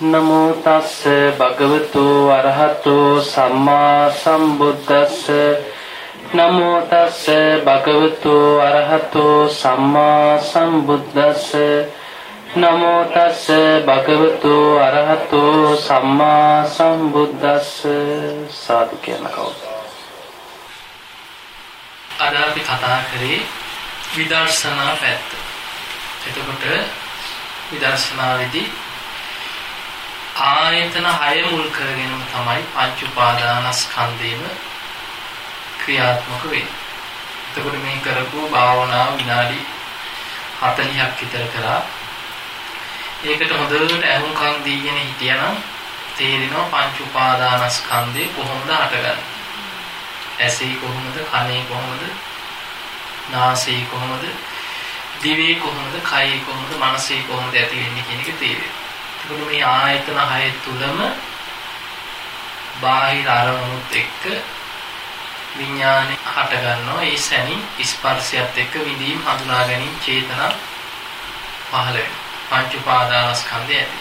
නමෝ තස්ස භගවතු අරහතෝ සම්මා සම්බුද්දස්ස. නමෝ තස්ස භගවතු අරහතෝ සම්මා සම්බුද්දස්ස. නමෝ තස්ස භගවතු අරහතෝ සම්මා සම්බුද්දස්ස. සාදු කියන කවුද අද අපි කතා කරේ විදර්ශනා පැත්ත. එතකොට විදර්ශනාවේදී ආයතන 6 මුල් කරගෙනම තමයි පංච උපාදානස්කන්ධේම ක්‍රියාත්මක වෙන්නේ. එතකොට මේ කරපු භාවනාව විනාඩි 40ක් විතර කරා. ඒකට හොඳට අහුම්කම් දීගෙන හිටියනම් තේරෙනවා පංච උපාදානස්කන්ධේ කොහොමද හටගන්නේ. ඇසේ කොහොමද, කනේ කොහොමද, නාසයේ කොහොමද, දිවේ කොහොමද, කයේ කොහොමද, මනසේ කොහොමද ඇති වෙන්නේ කියන එක තේරෙනවා. එතකොට මේ ආයතන 6 තුලම බාහිර අරමුණුත් එක්ක විඥානෙ හට ගන්නවා. ඒ සැනින් ස්පර්ශයත් එක්ක විඳීම් හඳුනා ගැනීම චේතනා පහළ වෙනවා. පංච උපාදානස්කන්ධය ඇති.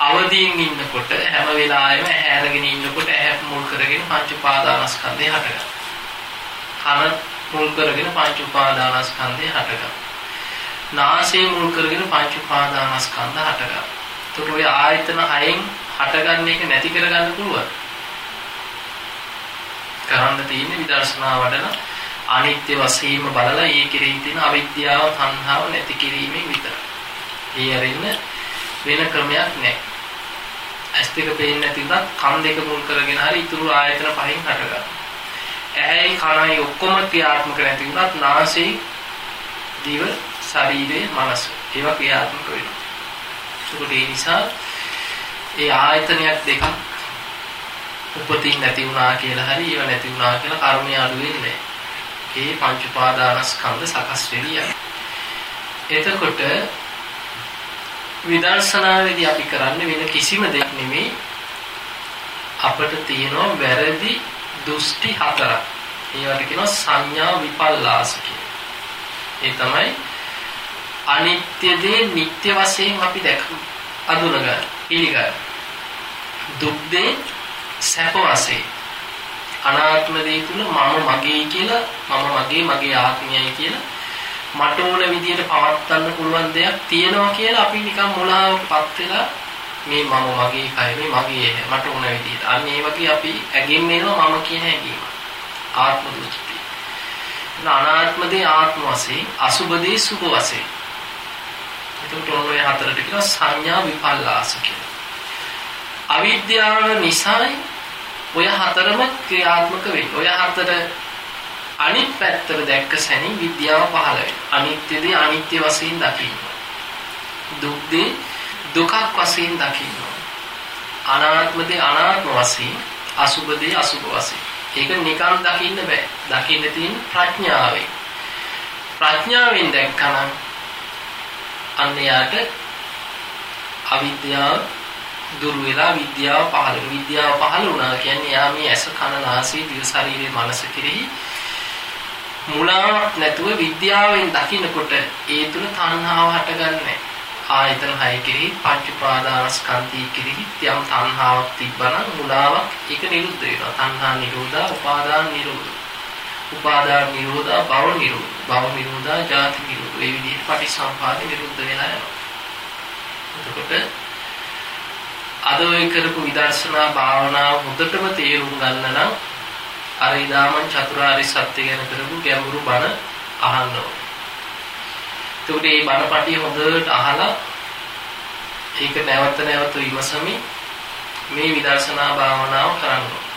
අවදීන් ඉන්නකොට හැම වෙලාවෙම ඇහැරගෙන ඉන්නකොට ඇහැ මුල් කරගෙන පංච උපාදානස්කන්ධය හටගන්නවා කන මුල් කරගෙන පංච උපාදානස්කන්ධය හටගන්නවා නාසය මුල් කරගෙන පංච උපාදානස්කන්ධ හටගන්නවා. එතකොට ඔය ආයතන හයෙන් හටගන්න එක නැති කරගන්න පුළුවන්. කරන්න තියෙන්නේ විදර්ශනා වඩන අනිත්‍ය වශයෙන්ම බලලා ඒ කෙරෙහි තියෙන අවිද්‍යාව තණ්හාව නැති කිරීමෙන් විතරයි. ඒ අරින්න වෙන ක්‍රමයක් නැහැ. ඇස් දෙක පේන්නේ නැති උනත් කන් දෙක මුල් කරගෙන හරි ඉතුරු ආයතන පහෙන් හටගන්නවා. ඇහැයි කනයි ඔක්කොම ක්‍රියාත්මක නැති උනත් නාසයේ දිව ශරීරය මනස ඒවා ක්‍රියාත්මක වෙනවා. ඒකට ඒ නිසා ඒ ආයතනයක් දෙකක් උපතින් නැති වුණා කියලා හරි ඒව නැති වුණා කියලා කර්මය අඩු වෙන්නේ ඒ පංච උපාදානස්කන්ධ සකස් වෙලිය. එතකොට විදර්ශනාවේදී අපි කරන්නේ වෙන කිසිම දෙයක් නෙමෙයි අපිට තියෙනවා වැරදි දෘෂ්ටි හතරක්. ඒවට කියනවා සංඥා විපල්ලාස කියලා. ඒ තමයි අනිත්‍ය දේ නිට්ටය වශයෙන් අපි දැක අඳුනගන්න පිළිගන්න. දුක් දේ සැප වශයෙන් අනාත්ම දේ තුල මම මගේ කියලා මම මගේ මගේ ආත්මයයි කියලා මට ඕන විදිහට පවත්වන්න පුළුවන් දෙයක් තියෙනවා කියලා අපි නිකන් මුලාවටපත් වෙලා මේ මම මගේ කය මේ මගේ මට ඕන විදිහට. අන්න ඒ වගේ අපි ඇගෙන් එනවා මම කියන හැඟීම. ආත්ම දෘෂ්ටි. අනාත්ම දේ ආත්ම වශයෙන් අසුබ දේ සුභ වශයෙන් එතකොට ඔය හතරට කියනවා සංඥා විපල්ලාස කියලා. අවිද්‍යාව නිසායි ඔය හතරම ක්‍රියාත්මක වෙන්නේ. ඔය හතර අනිත් පැත්තට දැක්ක සැනින් විද්‍යාව පහළ වෙනවා. අනිත්‍යදී අනිත්‍ය වශයෙන් දකින්න. දුක්දී දුකක් වශයෙන් දකින්න. අනාත්මදී අනාත්ම වශයෙන්, අසුභදී අසුභ වශයෙන්. ඒක නිකන් දකින්න බෑ. දකින්න තියෙන ප්‍රඥාවෙන්. ප්‍රඥාවෙන් දැක්කනම් අන්න යාට අවිද්‍යාව දුර වෙලා විද්‍යාව පහළ වෙනවා. විද්‍යාව පහළ වුණා කියන්නේ යා මේ ඇස කන නාසය දිව ශරීරයේ මනස කෙරෙහි මුලාවක් නැතුව විද්‍යාවෙන් දකින්නකොට ඒ තුල තණ්හාව හටගන්නේ ආයතන හය කෙරෙහි පංච උපාදානස්කන්ධී කෙරෙහි යම් තණ්හාවක් තිබ්බනම් මුලාවක් ඒක නිරුද්ධ වෙනවා. තණ්හා නිරෝධා උපාදාන නිරෝධා උපාදාන නිරෝධා භව නිරෝධ භව නිරෝධා ජාති නිරෝධ ඒ විදිහට පටිසම්පාද නිරුද්ධ වෙලා යනවා එතකොට අද ඔය කරපු විදර්ශනා භාවනාව හොඳටම තේරුම් ගන්න නම් අර ඉදාමන් චතුරාර්ය සත්‍ය ගැන කරපු ගැඹුරු බණ අහන්න ඕනේ. එතකොට මේ බණපටිය හොඳට අහලා ඒක නැවත නැවත විමසමින් මේ විදර්ශනා භාවනාව කරන්න ඕනේ.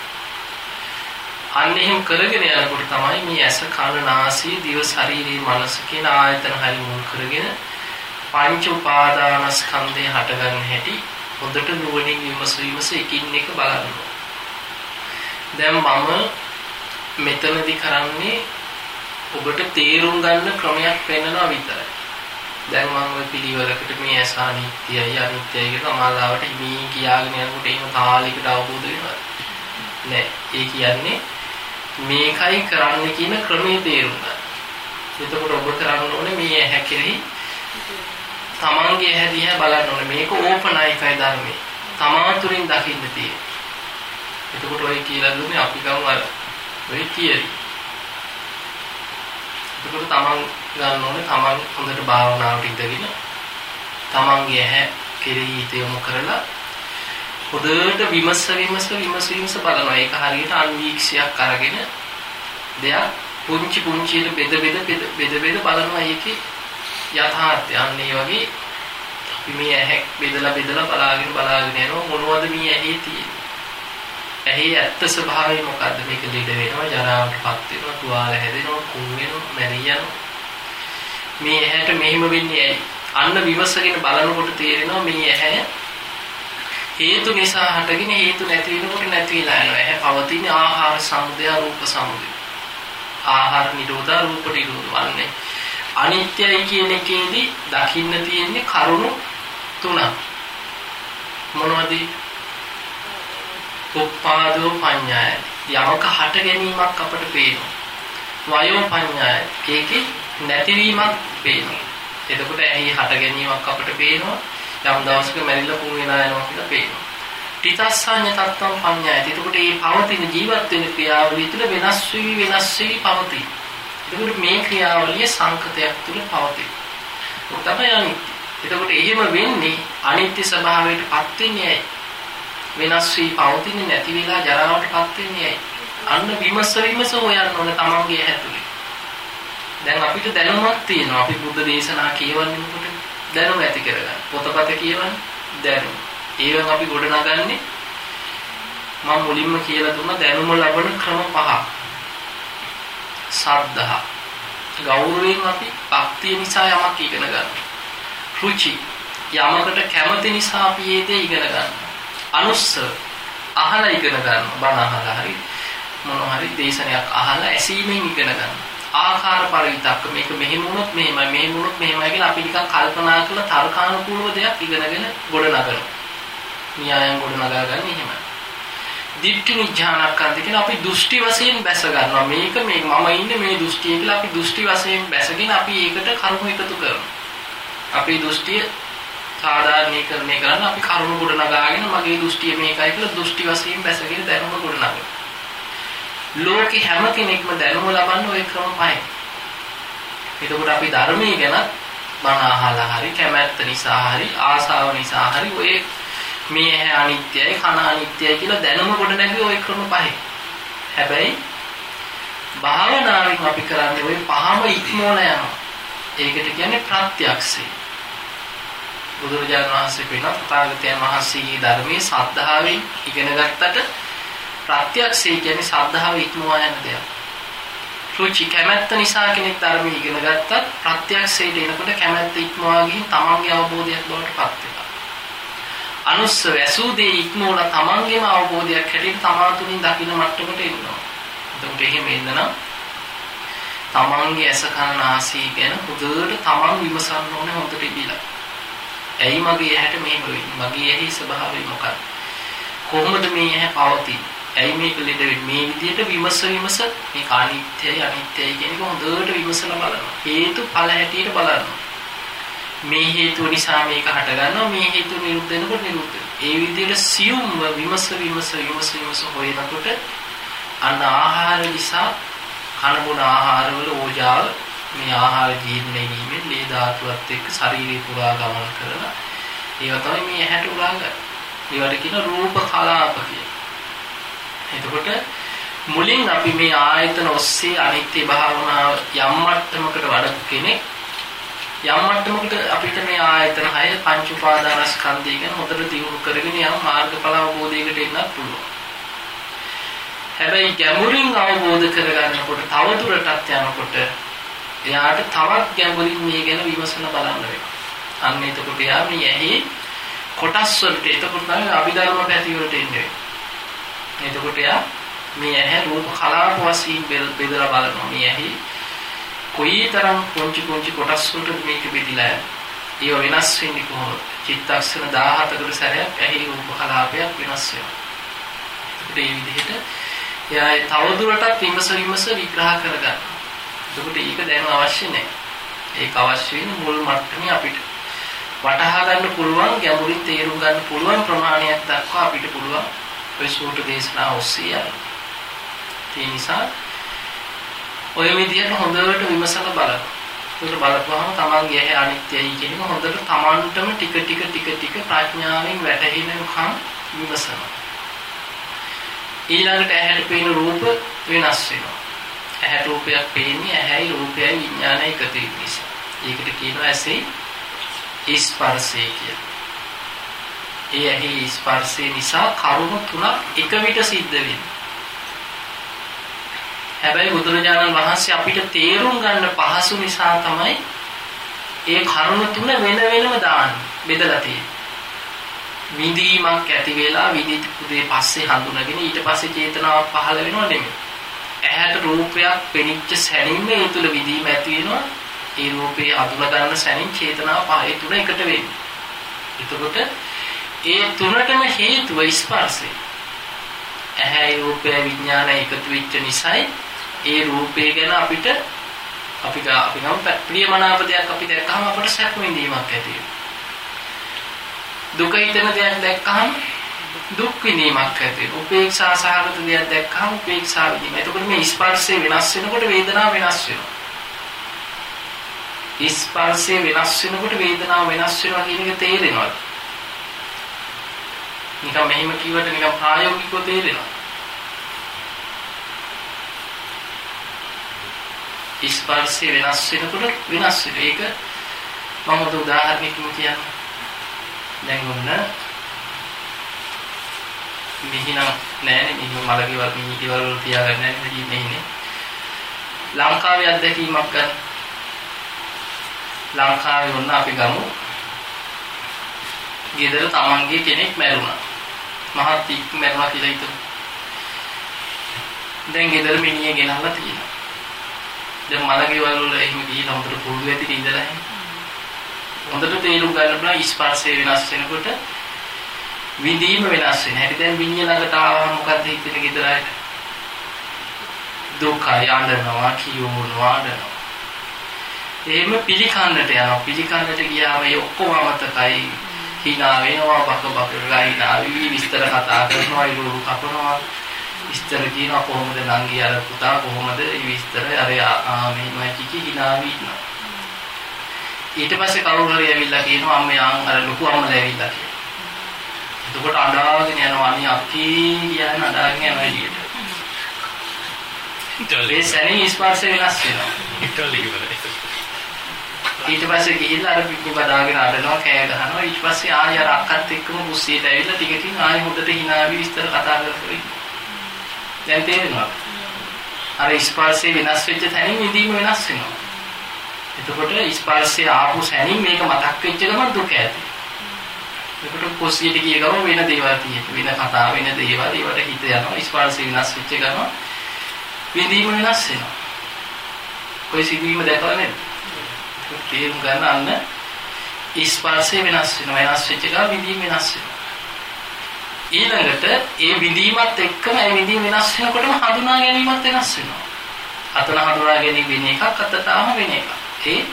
අන්න එහෙම කරගෙන යනකොට තමයි මේ ඇස කන නාසය දිව ශරීරයේ මනස කියන ආයතන හරි මුල් කරගෙන පංච උපාදානස්කන්ධය හටගන්න හැටි හොඳට නුවණින් විමස විමස එකින් එක බලන්න දැන් මම මෙතනදී කරන්නේ ඔබට තේරුම් ගන්න ක්‍රමයක් පෙන්වනවා විතරයි. දැන් මම ওই පිළිවෙලකට මේ ඇස අනිත්‍යයි අනිත්‍යයි කියලා මාලාවට හිමී කියාගෙන යනකොට එහෙම තාලයකට අවබෝධ වෙනවා. නෑ. ඒ කියන්නේ මේකයි කරන්න කියන ක්‍රමයේ තේරුම් ගන්න. එතකොට ඔබ කරන්න ඕනේ මේ ඇහැ කෙරෙහි තමන්ගේ ඇහැ දිහා බලන්න ඕනේ. මේක ඕපනයිකයි ධර්මයේ. තමා තුළින් දකින්න තියෙන්නේ. එතකොට ඔය කියලා දුන්නේ අපි ගමු අර ඔය තියරි. එතකොට තමන් ගන්න ඕනේ තමන් හොඳට භාවනාවට ඉඳගෙන තමන්ගේ ඇහැ කෙරෙහි හිත යොමු කරලා හොඳට විමස විමස විමස විමස බලනවා. ඒක හරියට අන්වීක්ෂයක් අරගෙන දෙයක් පුංචි පුංචියට බෙද බෙද බෙද බෙද බලනවා ඒකේ යථාර්ථය. අන්න ඒ වගේ අපි මේ ඇහැ බෙදලා බෙදලා බලාගෙන බලාගෙන යනවා මොනවද මේ ඇහි තියෙන්නේ. ඇහි ඇත්ත ස්වභාවය මොකද්ද? මේක ලෙඩ වෙනවා, ජරාවටපත් වෙනවා, තුවාල හැදෙනවා, කුණු වෙනවා, මැරී යනවා. මේ ඇහැට මෙහෙම වෙන්නේ ඇයි? අන්න විමසගෙන බලනකොට තේරෙනවා මේ ඇහැ හේතු නිසා හටගෙන හේතු නැති වෙනකොට නැති වෙලා යනවා. ඇහැ පවතින ආහාර සමුදය රූප සමුදය. ආහාර නිරෝධා රූප නිරෝධ වන්නේ. අනිත්‍යයි කියන එකේදී දකින්න තියෙන්නේ කරුණු තුනක්. මොනවද? උපාදෝ පඤ්ඤාය. යමක හට ගැනීමක් අපට පේනවා. වයෝ පඤ්ඤාය. ඒකේ නැතිවීමක් පේනවා. එතකොට ඇහි හට ගැනීමක් අපට පේනවා. යම් දවසක මැරිලා කුණු වෙලා යනවා කියලා පේනවා. තිතස්සඤ්ඤ තත්ත්වම් පඤ්ඤායති. එතකොට මේ පවතින ජීවත් වෙන ක්‍රියාවලිය තුළ වෙනස් වී වෙනස් වී පවතී. එතකොට මේ ක්‍රියාවලිය සංකතයක් තුළ පවතී. ඒක තමයි අනිත්‍ය. එතකොට එහෙම වෙන්නේ අනිත්‍ය ස්වභාවයටපත් වෙන්නේ ඇයි? වෙනස් වී පවතින්නේ නැති වෙලා ජරාවටපත් වෙන්නේ ඇයි? අන්න විමස විමස හොයන්න ඕන තමන්ගේ ඇතුලේ. දැන් අපිට දැනුමක් තියෙනවා. අපි බුද්ධ දේශනා කියවන්නකොට දැනුම ඇති කරගන්න. පොතපත කියවන්නේ දැනුම. ඒවෙන් අපි ගොඩනගන්නේ මම මුලින්ම කියලා දුන්න දැනුම ලබන ක්‍රම පහ. සද්ධා. ගෞරවයෙන් අපි භක්තිය නිසා යමක් ඉගෙන ගන්නවා. රුචි. යමකට කැමති නිසා අපි ඒ දේ ඉගෙන ගන්නවා. අනුස්ස. අහලා ඉගෙන ගන්නවා. බණ අහලා හරි මොන හරි දේශනයක් අහලා ඇසීමෙන් ඉගෙන ගන්නවා. ආකාර පරිවිතක්ක මේක මෙහෙම වුණොත් මෙහෙමයි මෙහෙම වුණොත් මෙහෙමයි කියලා අපි නිකන් කල්පනා කරලා තර්කානුකූලව දෙයක් ඉගෙනගෙන ගොඩනගනවා. න්‍යායන් ගොඩනගා ගන්න එහෙමයි. දිට්ඨි නිඥානක්කන්ත කියන අපි දෘෂ්ටි වශයෙන් බැස ගන්නවා. මේක මේ මම ඉන්නේ මේ දෘෂ්ටිය කියලා අපි දෘෂ්ටි වශයෙන් බැසගෙන අපි ඒකට කරුණු එකතු කරනවා. අපේ දෘෂ්ටිය සාධාරණීකරණය කරන්න අපි කරුණු ගොඩනගාගෙන මගේ දෘෂ්ටිය මේකයි කියලා දෘෂ්ටි වශයෙන් බැසගෙන දැනුම ගොඩනගනවා. ලෝකේ හැම කෙනෙක්ම දැනුම ලබන්න ওই ක්‍රම පහයි. එතකොට අපි ධර්මයේ ගැන බණ අහලා හරි කැමැත්ත නිසා හරි ආසාව නිසා හරි ඔය මේ ඇහැ අනිත්‍යයි කන අනිත්‍යයි කියලා දැනුම කොට නැගී ওই ක්‍රම පහයි. හැබැයි භාවනාවෙන් අපි කරන්නේ ওই පහම ඉක්මවල යනවා. ඒකට කියන්නේ ප්‍රත්‍යක්ෂය. බුදුරජාණන් වහන්සේ වෙන තථාගතයන් වහන්සේගේ ධර්මයේ සද්ධාවෙන් ඉගෙන ගත්තට ප්‍රත්‍යක්ෂය කියන්නේ ශ්‍රද්ධාව ඉක්මවා යන දෙයක්. රුචි කැමැත්ත නිසා කෙනෙක් ධර්මය ඉගෙන ගත්තත් ප්‍රත්‍යක්ෂයට එනකොට කැමැත්ත ඉක්මවා ගිහින් තමන්ගේ අවබෝධයක් බවට පත් වෙනවා. අනුස්ස වැසූදී ඉක්මවලා තමන්ගේම අවබෝධයක් හැටියට තමා තුලින් දකින්න මට්ටමට එනවා. එතකොට එහෙම එන්න නම් තමන්ගේ ඇස කන නාසය ගැන හොඳට තමන් විමසන්න ඕනේ හොඳට ඉබිලා. ඇයි මගේ ඇහැට මෙහෙම වෙන්නේ? මගේ ඇහි ස්වභාවය මොකක්ද? කොහොමද මේ ඇහැ පවතින්නේ? ඇයි මේක ලෙඩ වෙන්නේ? මේ විදිහට විමස විමස මේක අනිත්‍යයි අනිත්‍යයි කියන එක හොඳට විමසලා බලනවා. හේතු ඵල හැටියට බලනවා. මේ හේතුව නිසා මේක හට ගන්නවා මේ හේතුව නිරුද්ධ වෙනකොට නිරුද්ධ ඒ විදිහට සියුම්ව විමස විමස විමස විමස හොයනකොට අන්න ආහාර නිසා කන බොන ආහාරවල ඕජාව මේ ආහාර ජීර්ණය වීමෙන් ලේ ධාතුවත් එක්ක ශරීරය පුරා ගමන් කරලා ඒවා තමයි මේ ඇහැට උරාගන්නේ ඒවට කියන රූප කලාප කියලා. එතකොට මුලින් අපි මේ ආයතන ඔස්සේ අනිත්‍ය භාවනාව යම් මට්ටමකට වඩපු කෙනෙක් යම් මට්ටමකට අපිට මේ ආයතන හය පංච උපාදානස්කන්ධය ගැන හොඳට දියුණු කරගෙන යම් මාර්ගඵල අවබෝධයකට එන්නත් පුළුවන්. හැබැයි ගැඹුරින් අවබෝධ කරගන්නකොට තවදුරටත් යනකොට එයාට තවත් ගැඹුරින් මේ ගැන විමසන බලන්න වෙනවා. අන්න එතකොට එයා මේ ඇහි කොටස් වලට එතකොට තමයි අභිධර්ම පැති වලට එන්නේ. එතකොට යා මේ ඇහැ රූප කලාප වශයෙන් බෙදලා බලනවා. මේ ඇහි කොයිතරම් පොන්චි පොන්චි කොටස් වලට මේක බෙදිලා ඒව වෙනස් වෙන්නේ කොහොමද? චිත්තක්ෂණ 17කට සැරයක් ඇහි රූප කලාපයක් වෙනස් වෙනවා. ඒ විදිහට එයා තවදුරටත් විමස විමස විග්‍රහ කරගන්නවා. එතකොට ඒක දැන් අවශ්‍ය නැහැ. ඒක අවශ්‍ය වෙන්නේ මුල් මට්ටමේ අපිට. වටහා ගන්න පුළුවන් ගැඹුරින් තේරුම් ගන්න පුළුවන් ප්‍රමාණයක් දක්වා අපිට පුළුවන් ඔය සූත්‍ර දේශනා ඔස්සේ යන්න. ඒ නිසා ඔය විදිහට හොඳට විමසලා බලන්න. ඒක බලපුවහම තමන්ගේ ඇහැ අනිත්‍යයි කියන එක හොඳට තමන්ටම ටික ටික ටික ටික ප්‍රඥාවෙන් වැටහෙනකම් විමසනවා. ඊළඟට ඇහැට පේන රූප වෙනස් වෙනවා. ඇහැට රූපයක් පේන්නේ ඇහැයි රූපයයි විඥානය එකතු වීම නිසා. ඒකට කියනවා ඇසේ ස්පර්ශය කියලා. ඒ ඇහි ස්පර්ශය නිසා කරුණු තුනක් එක විට සිද්ධ වෙනවා. හැබැයි බුදුරජාණන් වහන්සේ අපිට තේරුම් ගන්න පහසු නිසා තමයි ඒ කරුණු තුන වෙන වෙනම දාන්නේ බෙදලා තියෙන්නේ. විඳීමක් ඇති වෙලා විදිත දේ පස්සේ හඳුනගෙන ඊට පස්සේ චේතනාවක් පහළ වෙනව නෙමෙයි. ඇහැට රූපයක් පෙනිච්ච සැනින්ම ඒ තුල විඳීම ඇති වෙනවා. ඒ රූපේ අඳුන ගන්න සැනින් චේතනාව පහේ තුන එකට වෙන්නේ. එතකොට ඒ තුනටම හේතුව ස්පර්ශය. ඇහැ රූපය විඥාන එකතු වෙච්ච නිසායි ඒ රූපේ ගැන අපිට අපි අපි නම් ප්‍රියමනාප දෙයක් අපි දැක්කම අපට සැප විඳීමක් ඇති වෙනවා. දුක හිතෙන දෙයක් දැක්කහම දුක් විඳීමක් ඇති වෙනවා. උපේක්ෂා සහගත දෙයක් දැක්කහම උපේක්ෂා විඳීම. එතකොට මේ ස්පර්ශය වෙනස් වෙනකොට වේදනාව වෙනස් වෙනවා. ස්පර්ශය වෙනස් වෙනකොට වේදනාව වෙනස් වෙනවා කියන එක තේරෙනවද? නිකන් මෙහෙම කිව්වට නිකන් ප්‍රායෝගිකව තේරෙනවා. ස්පර්ශය වෙනස් වෙනකොට වෙනස් වෙනවා. ඒක මම උද උදාහරණයකින් කියන්නම්. දැන් ඔන්න මිහිනම් නෑනේ මිහිම මලකේවල් මිහිකේවල් වල තියාගන්න නෑනේ මෙහිනේ. ලංකාවේ අත්දැකීමක් ගන්න. ලංකාවේ වුණ අපි ගමු. ගෙදර තමන්ගේ කෙනෙක් මැරුණා. මහත් ඉක් මැරුණා කියලා හිතමු. දැන් ගෙදර මිනිහ ගෙනල්ලා තියෙනවා. දැන් මලකේවල් වල එහෙම ගිහින් හොඳට පුරුදු වෙති ඉඳලා හොඳට තේරුම් ගන්න පුළුවන් ස්පර්ශය වෙනස් වෙනකොට විඳීම වෙනස් වෙන. හැටි දැන් විඤ්ඤා ළඟට ආවම මොකද්ද හිතෙන්නේ ගෙදර අයට? දුක යඬනවා කියෝනවා අඬනවා. එහෙම පිළිකන්නට යනවා. පිළිකන්නට ගියාම ඒ ඔක්කොම අමතකයි. Hina වෙනවා බක බක ගහිනා වී විස්තර කතා කරනවා ඉලුරු කපනවා විස්තර කියනවා කොහොමද නංගි අර පුතා කොහොමද මේ විස්තර අර මෙහෙමයි කිකි hina වී ඉන්නවා ඊට පස්සේ කවුරු හරි ඇවිල්ලා කියනවා අම්මේ ආන් අර ලොකු අම්මලා ඇවිල්ලා කියලා. එතකොට අඬාගෙන යනවා අනේ අක්කී කියන අඬාගෙන යනවා එළියට. ඒ සැනින් ස්පර්ශ වෙනස් වෙනවා. ඊට පස්සේ ගිහිල්ලා අර පිටි බදාගෙන අඬනවා කෑ ගහනවා ඊට පස්සේ ආයෙ අර අක්කත් එක්කම කුස්සියට ඇවිල්ලා ටිකකින් ආයෙ හොඳට hina වෙවි විස්තර කතා කරලා දැන් තේරෙනවා අර ස්පර්ශය වෙනස් වෙච්ච තැනින් ඉදීම වෙනස් වෙනවා එතකොට ස්පර්ශය ආපු සැනින් මේක මතක් වෙච්ච ගමන් දුක ඇති. එතකොට කුස්සියට ගිය ගමන් වෙන දේවල් තියෙනවා. වෙන කතා වෙන දේවල් ඒවට හිත යනවා. ස්පර්ශය වෙනස් වෙච්ච ගමන් විඳීම වෙනස් වෙනවා. કોઈ සිදුවීම දැකලා නේද? තේරුම් ගන්න අන්න ස්පර්ශය වෙනස් වෙනවා. වෙනස් වෙච්ච ගමන් විඳීම වෙනස් වෙනවා. ඊළඟට ඒ විඳීමත් එක්කම ඒ විඳීම වෙනස් වෙනකොටම හඳුනා ගැනීමත් වෙනස් වෙනවා. අතන හඳුනා ගැනීම වෙන එකක් අතතාවම වෙන එකක්. ඒ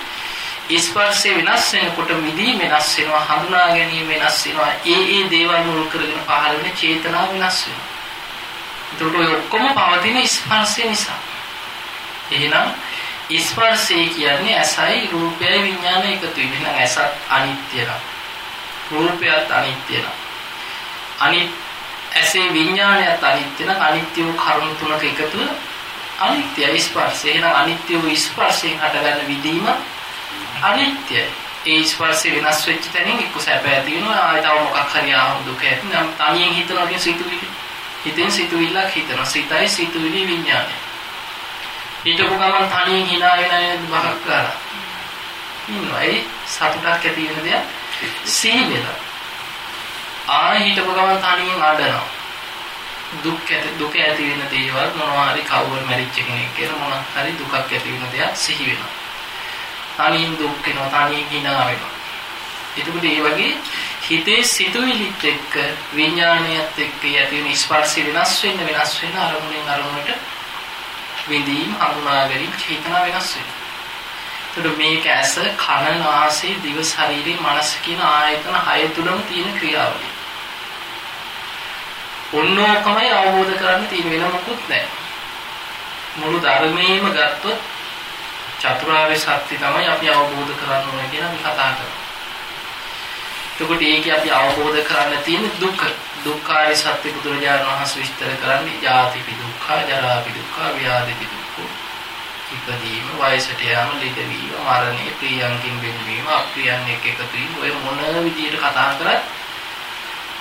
ස්පර්ශය වෙනස් වෙනකොට මිදී වෙනස් වෙනවා හඳුනා ගැනීම වෙනස් වෙනවා ඒ ඒ දේවල් මුල් කරගෙන පහළ වෙන චේතනාව වෙනස් වෙනවා එතකොට ඔය ඔක්කොම පවතින ස්පර්ශය නිසා එහෙනම් ස්පර්ශය කියන්නේ ඇසයි රූපයයි විඥානය එකතු වීම නම් ඇසත් අනිත්‍ය නම් රූපයත් අනිත්‍ය නම් අනිත් ඇසේ විඥානයත් අනිත්‍ය නම් අනිත්‍ය වූ කරුණු තුනක එකතුව අනිත්‍යයි ස්පර්ශය. එහෙනම් අනිත්‍ය වූ ස්පර්ශයෙන් හටගන්න විදීම අනිත්‍යයි. ඒ ස්පර්ශය වෙනස් වෙච්ච තැනින් එක්ක සැප ඇති වෙනවා ආයෙ තව මොකක් හරි ආව දුක ඇති නම් තනියෙන් හිතනවා කියන සිතුවිලි. හිතෙන් සිතුවිල්ලක් හිතනවා. සිතයි සිතුවිලි විඥානය. හිතපු ගමන් තනියෙන් hina වෙන බහක් කරලා. ඉන්නවා ඒ සතුටක් ඇති වෙන දෙයක් සිහි වෙලා. ආයෙ හිතපු ගමන් තනියෙන් ආඩනවා. දුක් ඇති දුක ඇති වෙන දේවල් මොනවා හරි කවුරු මැරිච්ච කෙනෙක් කියලා මොනවා හරි දුකක් ඇති වෙන දෙයක් සිහි වෙනවා. තනියෙන් දුක් වෙනවා තනියෙන් hina වෙනවා. එතකොට මේ වගේ හිතේ සිතුවිලිත් එක්ක විඥාණයත් එක්ක ඇති වෙන ස්පර්ශය වෙනස් වෙන්න වෙනස් වෙන අරමුණෙන් අරමුණට විඳීම් හඳුනා ගැනීම චේතනා වෙනස් වෙනවා. එතකොට මේක ඇස, කන, නාසය, දිව, ශරීරය, මනස කියන ආයතන හය තුලම තියෙන ක්‍රියාවලිය. ඔන්නෝකමයි අවබෝධ කරන්න තියෙන වෙන මොකුත් නැහැ. මුළු ධර්මයේම ගත්තොත් චතුරාර්ය සත්‍ය තමයි අපි අවබෝධ කරන්න ඕනේ කියලා අපි කතා කරනවා. එතකොට ඒකේ අපි අවබෝධ කරන්න තියෙන දුක. දුක්ඛාරය සත්‍ය බුදුරජාණන් වහන්සේ විස්තර කරන්නේ ජාතිපි දුක්ඛ, ජරාපි දුක්ඛ, ව්‍යාධිපි දුක්ඛ. ඉපදීම, වයසට යාම, ලෙඩවීම, මරණය, ප්‍රියංකින් වෙනවීම, අප්‍රියන් එක්ක එකතු වීම ඔය මොන විදියට කතා කරත්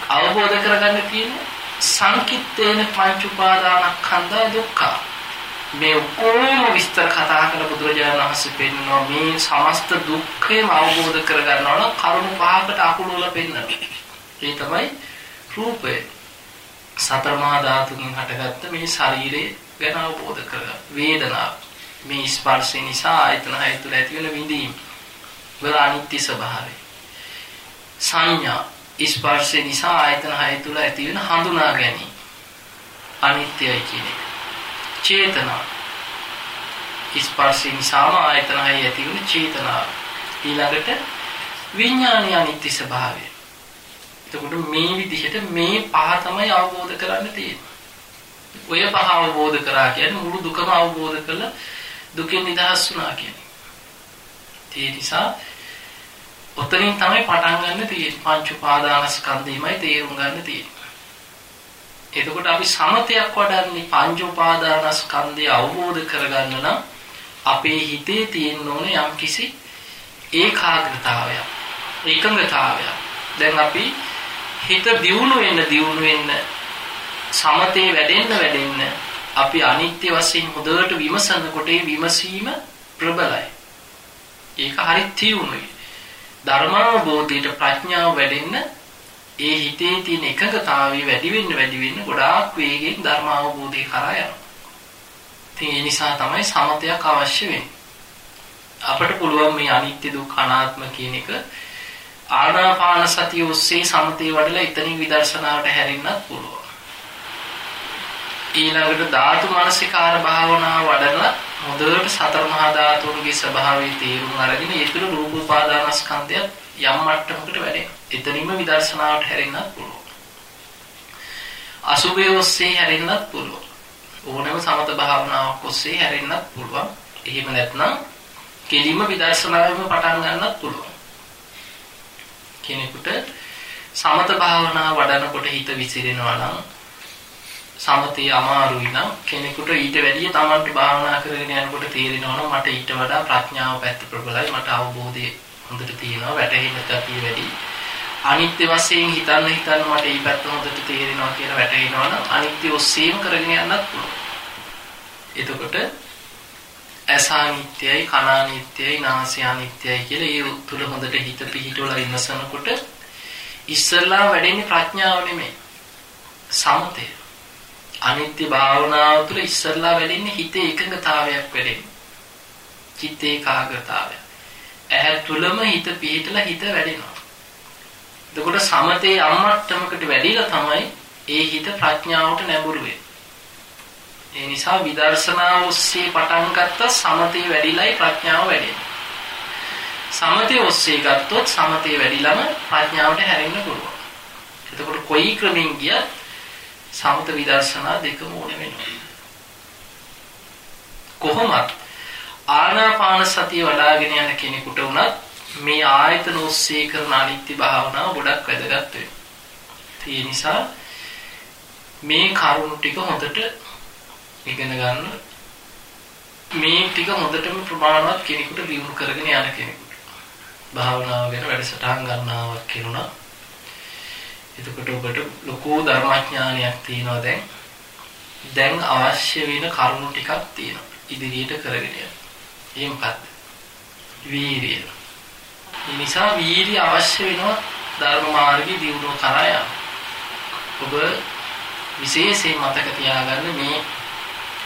අවබෝධ කරගන්න තියෙන සංකිට්ඨේන පංච උපාදානස්කන්ධ දුක්ඛ මේ ඔක්කොම විස්තර කතා කරලා බුදුරජාණන් වහන්සේ පෙන්නනවා මේ සමස්ත දුක්ඛයම අවබෝධ කරගන්නවා නම් කරුණු පහකට අකුණු වල පෙන්නනවා. ඒ තමයි රූපය. සතර මහා ධාතුන්ගෙන් හටගත්ත මේ ශරීරය ගැන අවබෝධ කරගන්න. වේදනාව. මේ ස්පර්ශය නිසා ආයතන හය තුළ ඇති වෙන විඳීම. වල අනිත්‍ය ස්වභාවය. සංඥා ස්පර්ශය නිසා ආයතන හය තුළ ඇති වෙන හඳුනා ගැනීම. අනිත්‍යයි කියන එක. චේතනා. ස්පර්ශයෙන් සාම ආයතන හය ඇති වෙන චේතනාව. ඊළඟට විඥානීය අනිත්‍ය ස්වභාවය. එතකොට මේ විදිහට මේ පහ තමයි අවබෝධ කරන්න තියෙන්නේ. ඔය පහ අවබෝධ කරා කියන්නේ මුළු දුකම අවබෝධ කරලා දුකෙන් නිදහස් වුණා කියන්නේ. ඒ නිසා ඔතනින් තමයි පටන් ගන්න තියෙන්නේ. පංච උපාදානස්කන්ධයමයි තේරුම් ගන්න තියෙන්නේ. එතකොට අපි සමතයක් වඩන්නේ පංච උපාදානස්කන්ධය අවබෝධ කරගන්න නම් අපේ හිතේ තියෙන්න ඕනේ යම්කිසි ඒකාග්‍රතාවයක් ඒකඟතාවයක් දැන් අපි හිත දියුණු වෙන්න දියුණු වෙන්න සමතේ වැඩෙන්න වැඩෙන්න අපි අනිත්‍ය වශයෙන් හොඳට විමසනකොට ඒ විමසීම ප්‍රබලයි. ඒක හරි තියුණුයි. ධර්මාවබෝධයට ප්‍රඥාව වැඩෙන්න ඒ හිතේ තියෙන එකඟතාවය වැඩි වෙන්න වැඩි වෙන්න ගොඩාක් වේගෙන් ධර්ම අවබෝධය කරා යනවා. ඉතින් ඒ නිසා තමයි සමතයක් අවශ්‍ය වෙන්නේ. අපට පුළුවන් මේ අනිත්‍ය දුක්ඛ අනාත්ම කියන එක ආනාපාන සතිය ඔස්සේ සමතේ වඩලා එතනින් විදර්ශනාවට හැරෙන්නත් පුළුවන්. ඊළඟට ධාතු මනසිකාර භාවනාව වඩලා හොඳට සතර මහා ධාතුන්ගේ ස්වභාවය තේරුම් අරගෙන ඒ තුළ රූප උපාදානස්කන්ධයත් යම් මට්ටමකට වැඩෙනවා. එතනින්ම විදර්ශනාවට හැරෙන්නත් පුළුවන්. අසුභය ඔස්සේ හැරෙන්නත් පුළුවන්. ඕනෑම සමත භාවනාවක් ඔස්සේ හැරෙන්නත් පුළුවන්. එහෙම නැත්නම් කෙලින්ම විදර්ශනාවෙම පටන් ගන්නත් පුළුවන්. කෙනෙකුට සමත භාවනාව වඩනකොට හිත විසිරෙනවා නම් සමතේ අමාරුයි නම් කෙනෙකුට ඊට වැඩිය Tamanට භාවනා කරගෙන යනකොට තේරෙනවා නම් මට ඊට වඩා ප්‍රඥාව පැත්ත ප්‍රබලයි මට අවබෝධය හොඳට තියෙනවා වැටහෙන ගතිය වැඩි. අනිත්‍ය වශයෙන් හිතන්න හිතන්න මට මේ පැත්ත හොඳට තේරෙනවා කියලා වැටහෙනවා නම් අනිත්‍ය ඔස්සේම කරගෙන යන්නත් පුළුවන්. එතකොට ඇස අනිත්‍යයි කන අනිත්‍යයි නාසය අනිත්‍යයි කියලා ඒ තුල හොඳට හිත පිහිටවලා ඉන්නසනකොට ඉස්සල්ලා වැඩෙන්නේ ප්‍රඥාව නෙමෙයි. සමතය. අනිත්‍ය භාවනාව තුළ ඉස්සල්ලා වැඩෙන්නේ හිතේ එකඟතාවයක් වැඩෙන්නේ. චිත්ත ඒකාග්‍රතාවය. ඇහැ තුලම හිත පිහිටලා හිත වැඩෙනවා. එතකොට සමතේ අම්මට්ටමකට වැඩිලා තමයි ඒ හිත ප්‍රඥාවට නැඹුරු ඒ නිසා විදර්ශනාව ඔස්සේ පටන් ගත්ත සමතේ වැඩිලයි ප්‍රඥාව වැඩෙන්නේ. සමතේ ඔස්සේ ගත්තොත් සමතේ වැඩිලම ප්‍රඥාවට හැරෙන්න පුළුවන්. එතකොට කොයි ක්‍රමෙන් ගියත් සමත විදර්ශනා දෙකම ඕනේ වෙනවා. කොහොමත් ආනාපාන සතිය වඩ아가ගෙන යන කෙනෙකුට උනත් මේ ආයතන ඔස්සේ කරන අනිත්‍ය භාවනාව ගොඩක් වැදගත් වෙනවා. ඒ නිසා මේ කරුණු ටික හොඳට ඉගෙන ගන්න මේ ටික හොඳටම ප්‍රමාණවත් කෙනෙකුට දියුණු කරගෙන යන කෙනෙකුට භාවනාව ගැන වැඩසටහන් ගන්නවක් කියනවා. එතකොට ඔබට ලොකු ධර්මඥානයක් තියෙනවා දැන්. දැන් අවශ්‍ය වෙන කරුණු ටිකක් තියෙනවා. ඉදිරියට කරගෙන යන්න. ඒ මොකක්ද? වීරිය. ඒ නිසා වීරිය අවශ්‍ය වෙනවා ධර්ම මාර්ගයේ දියුණුව කරා යන්න. ඔබ විශේෂයෙන් මතක තියාගන්න මේ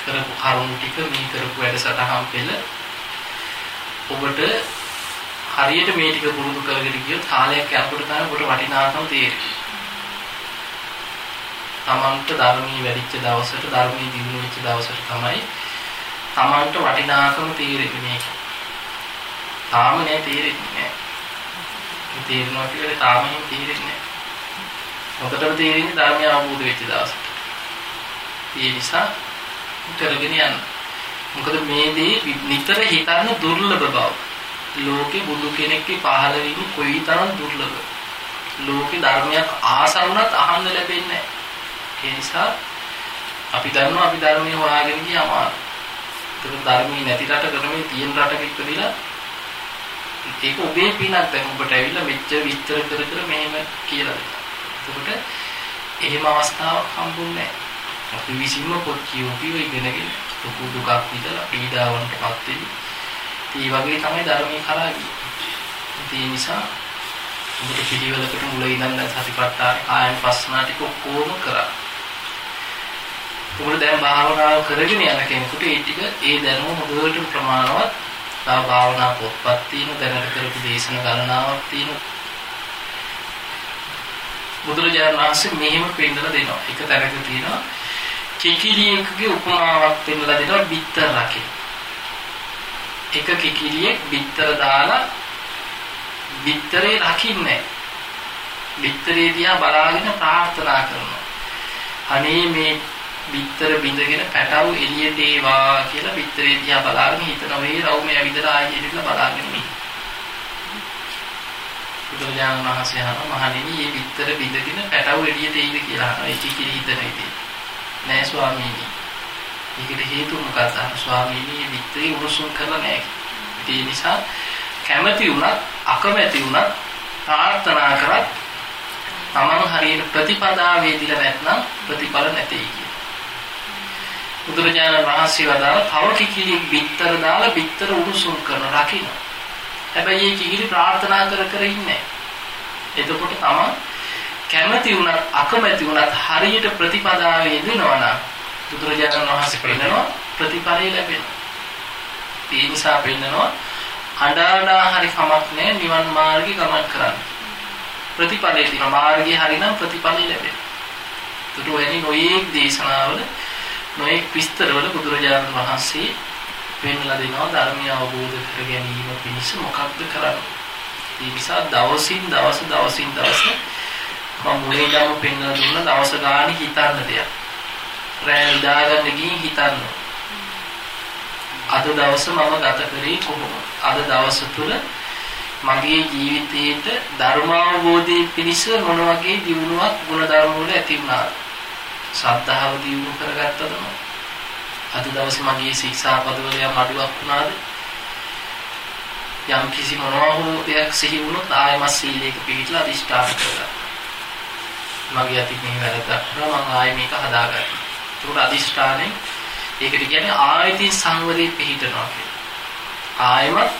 කරපු කරුණු ටික මේ කරපු වැඩසටහන් පෙළ ඔබට හරියට මේ ටික පුරුදු කරගෙන ගියොත් කාලයක් යනකොට තමයි ඔබට වටිනාකම තේරෙන්නේ. තමන්ට ධර්මී වැඩිච්ච දවසට ධර්මී දිනු වෙච්ච දවසට තමයි තමන්ට වටිනාකම තේරෙන්නේ මේක. තාම නෑ තේරෙන්නේ නෑ. තේරෙනවා කියලා තාම එහෙම තේරෙන්නේ නෑ. හොඳටම තේරෙන්නේ ධර්මය අවබෝධ වෙච්ච දවසට. ඒ නිසා කරගෙන යන්න. මොකද මේ දේ නිතර හිතන්න දුර්ලභ බව. ලෝකේ බුදු කෙනෙක්ගේ පහළ වීම කොයිතරම් දුර්ලභ. ලෝකේ ධර්මයක් ආසවුණත් අහන්න ලැබෙන්නේ නැහැ. ඒ නිසා අපි දන්නවා අපි ධර්මයේ හොයාගෙන ගියාම ඒක ධර්මයේ නැති රටකට මේ තියෙන රටක ඉපදිලා ඒක ඔබේ පිනක් දැන් ඔබට ඇවිල්ලා මෙච්චර විස්තර කර කර මෙහෙම කියලා දෙනවා. එතකොට එහෙම අවස්ථාවක් හම්බුන්නේ නැහැ. අපි විසින්ම පොත් කියෝපිය ඉගෙනගෙන දුක දුකක් විඳලා පීඩාවන්ටපත් වෙවි. ඒ වගේ තමයි ධර්මයේ කරා ගියේ. ඒ නිසා ඔබට පිළිවෙලකට මුල ඉඳන් දැන් සතිපට්ඨාන ආයන පස්සනා ටික ඔක්කොම කරා. ඔබට දැන් භාවනාව කරගෙන යන කෙනෙකුට ඒ ටික ඒ දැනුම හොඳට ප්‍රමාණවත් තව භාවනා පොත්පත් තියෙන දැනට කරපු දේශන ගණනාවක් තියෙන බුදුරජාණන් වහන්සේ මෙහෙම පෙන්නලා දෙනවා. එක තැනක තියෙනවා කිකිලියෙකුගේ උපමාවක් පෙන්නලා දෙනවා බිත්තර රකින්න. එක කිකිලියෙක් බිත්තර දාලා බිත්තරේ රකින්නේ බිත්තරේ දිහා බලාගෙන ප්‍රාර්ථනා කරනවා. අනේ මේ බිත්තර බිඳගෙන පැටව එළියට ඒවා කියලා බිත්තරේ දිහා බලාගෙන හිතනවා මේ රවුමේ ඇවිදලා ආයෙ එළියට බලාගෙන ඉන්නේ. බුදුරජාණන් වහන්සේ අහනවා මහණෙනි මේ බිත්තර බිඳගෙන පැටව එළියට එයිද කියලා අහනවා. ඒක කිරි හිතන ඉතින්. නෑ ස්වාමීනි. ඒකට හේතුව මොකක්ද? අර ස්වාමීනි මේ බිත්තරේ උණුසුම් කරලා නෑ. ඒ නිසා කැමැති වුණත් අකමැති වුණත් ප්‍රාර්ථනා කරත් තමන් හරියට ප්‍රතිපදාවේ දිල නැත්නම් ප්‍රතිඵල නැtei කියන. බුදුරජාණන් වහන්සේ වදාළ තව කිකිලියෙක් බිත්තර දාලා බිත්තර උණුසුම් කරන රකින්න. හැබැයි මේ කිකිලි ප්‍රාර්ථනා කර කර ඉන්නේ. එතකොට තමන් කැමැති වුණත් අකමැති වුණත් හරියට ප්‍රතිපදාවේ යෙදෙනවා නම් බුදුරජාණන් වහන්සේ පෙන්නනවා ප්‍රතිඵලය ලැබෙනවා. ඒ නිසා පෙන්නනවා අඬාඩා හරි කමක් නැහැ නිවන් මාර්ගේ ගමන් කරන්න. ප්‍රතිඵලයේ තියෙන මාර්ගයේ හරිනම් ප්‍රතිඵලය ලැබෙනවා. ඒකට වෙන්නේ නොයේක් දේශනාවල නොයේක් විස්තරවල බුදුරජාණන් වහන්සේ පෙන්ලා දෙනවා ධර්මය අවබෝධ කර ගැනීම පිණිස මොකක්ද කරන්නේ. ඒ නිසා දවසින් දවස දවසින් දවස මම මුලින් ඉඳන්ම පෙන්ලා දුන්න දවස ගානේ හිතන්න දෙයක්. රැය නිදාගන්න ගිහින් හිතන්න. අද දවස මම ගත කරේ කොහොමද? අද දවස තුල මගේ ජීවිතයේට ධර්මාවබෝධයේ පිණිස මොන වගේ දියුණුවක් ගුණ ධර්ම වල ඇති වුණාද? ශ්‍රද්ධාව දියුණු කරගත්තද මම? අද දවසේ මගේ ශික්ෂාපද වල යම් අඩුවක් වුණාද? යම් කිසි මොනවා හෝ දෙයක් සිහි වුණොත් ආයම සීලයක පිළිట్లా අදිෂ්ඨාන කරගන්න. මගේ අතින් මේ වැරද්දක් වුණා මම ආයෙ මේක හදාගන්නවා. ඒකට අදිෂ්ඨානෙන් ඒකට කියන්නේ ආයතින් සංවරේ පිහිටනවා කියලා. ආයමත්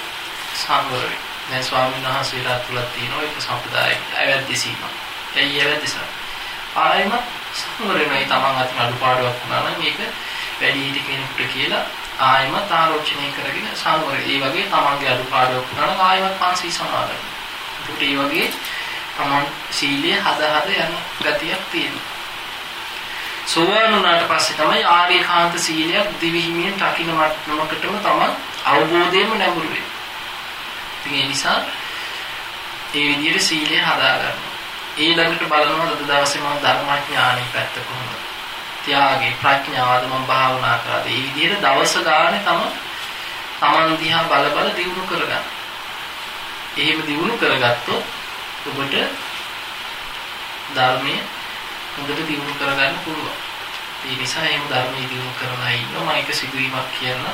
සංවරේ. දැන් ස්වාමීන් වහන්සේලා තුලක් තියෙනවා ඒක සම්ප්‍රදායයි. ඇවැද්දසීම. එයි ඇවැද්දසම. ආයමත් සංවරේමයි Taman අතින් අඩුපාඩුවක් වුණා නම් ඒක වැඩි හිටි කෙනෙකුට කියලා ආයමත් ආරෝචනය කරගෙන සංවරේ. ඒ වගේ Tamanගේ අඩුපාඩුවක් වුණා නම් ආයමත් පන්සී සමාදන්. ඒකට ඒ වගේ Taman සීලය හද හද යන ගතියක් තියෙනවා. සෝවාන් වුණාට පස්සේ තමයි ආර්යකාන්ත සීලයක් දිවිහිමියෙන් රකින්න මට්ටමකටම තමයි අවබෝධයෙන්ම නැඹුරු වෙන්නේ. ඉතින් ඒ නිසා ඒ විදිහට සීලය හදාගන්න. ඊළඟට බලනවා අද දවසේ මම ධර්මඥානෙ පැත්ත කොහොමද? ත්‍යාගේ ප්‍රඥාවද මම භාවනා කරාද? ඒ විදිහට දවස ගානේ තමයි Taman දිහා බල බල දියුණු කරගන්න. එහෙම දියුණු කරගත්තොත් ඔබට ධර්මයේ හොඳට දියුණු කරගන්න පුළුවන්. ඒ නිසා එහෙම ධර්මයේ දියුණු කරන අය ඉන්නවා. මම එක සිදුවීමක් කියන්න.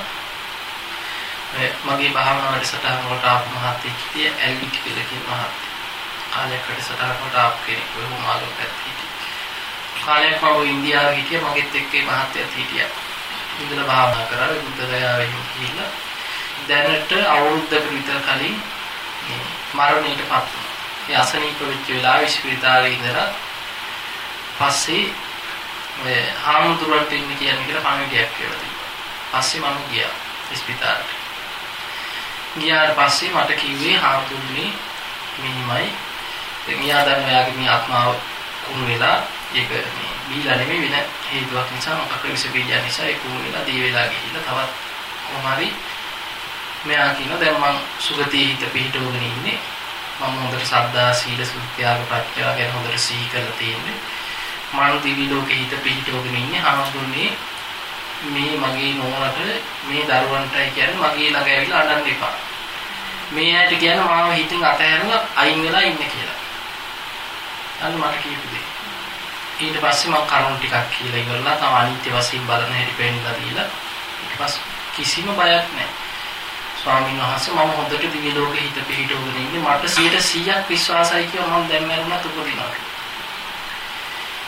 මගේ භාවනා වැඩසටහන වලට ආපු මහත්තයෙක් හිටිය ඇල්විට් කියලා කියන මහත්තයෙක්. කාලයක් වැඩසටහන වලට ආපු කෙනෙක් ඔය මාළුව පැත්තේ හිටිය. කාලයක් මම ඉන්දියාවේ හිටිය මගෙත් එක්ක ඒ මහත්තයත් හිටියා. ඉඳලා භාවනා කරා බුද්ධ ගයාවෙන් ගිහිල්ලා දැනට අවුරුද්දකට විතර කලින් මරණයටපත් වුණා. ඒ අසනීප වෙච්ච වෙලාවේ විශ්වවිද්‍යාලේ ඉඳලා පස්සේ ඔය හාමුදුරුවන්ට ඉන්න කියන්නේ කියලා පණිවිඩයක් කියලා තිබ්බා. පස්සේ මම ගියා ස්පිතාලෙට. ගියාට පස්සේ මට කිව්වේ හාමුදුරුවනේ මෙහිමයි. මෙයා දැන් ඔයාගේ මේ ආත්මාව කුණු වෙලා ඒක මේ බීලා නෙමෙයි වෙන හේතුවක් නිසා මොකක් විස බීජ නිසා ඒ කුණු වෙලා දී වෙලා ගිහිල්ලා තවත් කොහොම හරි මෙයා කියන දැන් මං සුගතිය හිත පිහිටවගෙන ඉන්නේ. මම හොඳට සද්දා සීල සුත්‍යාග ප්‍රත්‍යාව ගැන හොඳට සිහි කරලා තියෙන්නේ. මම දිවි ලෝකේ හිත පිහිටවගෙන ඉන්නේ. හාමුදුරනේ මේ මගේ නෝනට මේ දරුවන්ටයි කියන්නේ මගේ ළඟ ඇවිල්ලා අඬන්න එපා. මේ ඇයිට කියන මාව හිතින් අතහැරලා අයින් වෙලා ඉන්න කියලා. අන්න මට කියපු දේ. ඊට පස්සේ මම කරුණු ටිකක් කියලා ඉවරලා තම අනිත්‍ය වශයෙන් බලන හැටි පෙන්නලා දීලා ඊට පස්සේ කිසිම බයක් නැහැ. ස්වාමීන් වහන්සේ මම හොඳට දිවි ලෝකෙ හිත පිහිටවගෙන ඉන්නේ මට 100%ක් විශ්වාසයි කියලා මම දැන් මරුණත් උපදිනවා.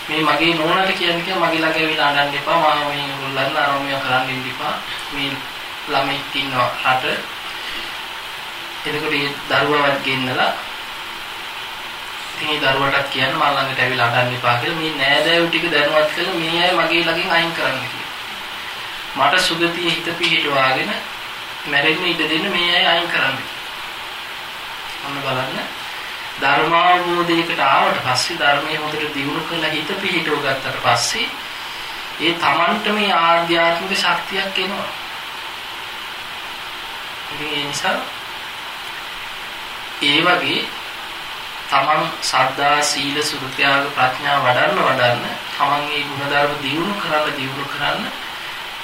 මේ මගේ නෝනට කියන්නේ කියලා මගේ ළඟ ඇවිල්ලා අඬන්න එපා මම මේ උල්ලන්න අරෝමිය කරන්න ඉන්න එපා මේ ළමෙක් ඉන්නවා රට එතකොට මේ දරුවවත් ගෙන්නලා ඉතින් ඒ දරුවටත් කියන්න මම ළඟට ඇවිල්ලා අඬන්න එපා කියලා මේ නෑදෑයෝ ටික දැනුවත් කරලා මේ අය මගේ ළඟින් අයින් කරන්න කියලා. මට සුගතිය හිත පිහිටවාගෙන මැරෙන්න ඉඩ දෙන්න මේ අය අයින් කරන්න කියලා. බලන්න ධර්මාවබෝධයකට ආවට පස්සේ ධර්මයේ හොඳට දියුණු කරලා හිත පිහිටව ගත්තට පස්සේ ඒ Tamanට මේ ආධ්‍යාත්මික ශක්තියක් එනවා. ඉතින් ඒ නිසා ඒ වගේ තමන් සද්ධා සීල සුරුත්‍යාග ප්‍රඥා වඩන්න වඩන්න තමන්ගේ ගුණධර්ම දියුණු කරන්න දියුණු කරන්න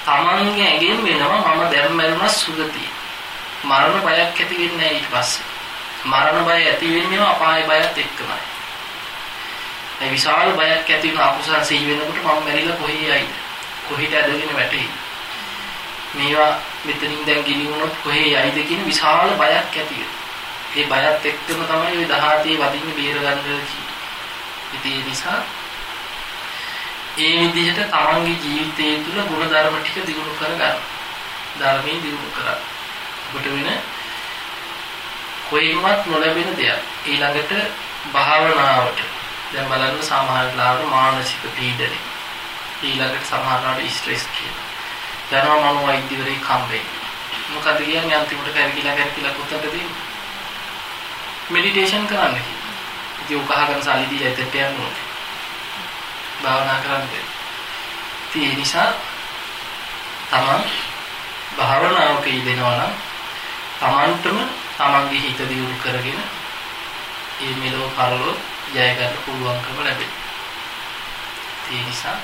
තමන්ගේ ඇඟෙන් වෙනවා මම දැන් මරුණා සුගතිය. මරණ බයක් ඇති වෙන්නේ නැහැ ඊට පස්සේ. මරණ බය ඇති වෙන්නේම අපාය බයත් එක්කමයි. ඒ විශාල බයක් ඇති වෙන අකුසල් සිහි වෙනකොට මම මැරිලා කොහේ යයිද? කොහෙට ඇදගෙන වැටෙයි මේවා මෙතනින් දැන් ගිනි වුණොත් කොහේ යයිද කියන විශාල බයක් ඇති වෙනවා. ඒ බයත් එක්කම තමයි ওই 17 වදින්න බේර ගන්න ඉතින් ඒ නිසා ඒ විදිහට තමන්ගේ ජීවිතය තුළ ගුණධර්ම ටික දිනු කරගන්න. ධර්මයෙන් දිනු කරගන්න. ඔබට වෙන කොයින්වත් නොලැබෙන දෙයක්. ඊළඟට භාවනාවට දැන් බලන්න සමහරවිට මානසික පීඩනය. ඊළඟට සමහරවිට ස්ට්‍රෙස් කියන. යනවා මම වෛද්‍යවරයෙක් හම්බෙන්නේ. මොකද කියන්නේ අන්තිමට කරකිලා කරකිලා කුත්තට දෙන්නේ. මෙඩිටේෂන් කරන්න කිව්වා. ඉතින් උක අහගෙන සල්ලි දීලා එතෙට යන්න ඕනේ. භාවනා කරන්න. ඒ නිසා තමන් භාවනාවක යෙදෙනවා නම් තමන්ටම තමන්ගේ හිත දියුණු කරගෙන මේ මෙලොව පරලොව ජය ගන්න පුළුවන්කම ලැබෙනවා. ඒ නිසා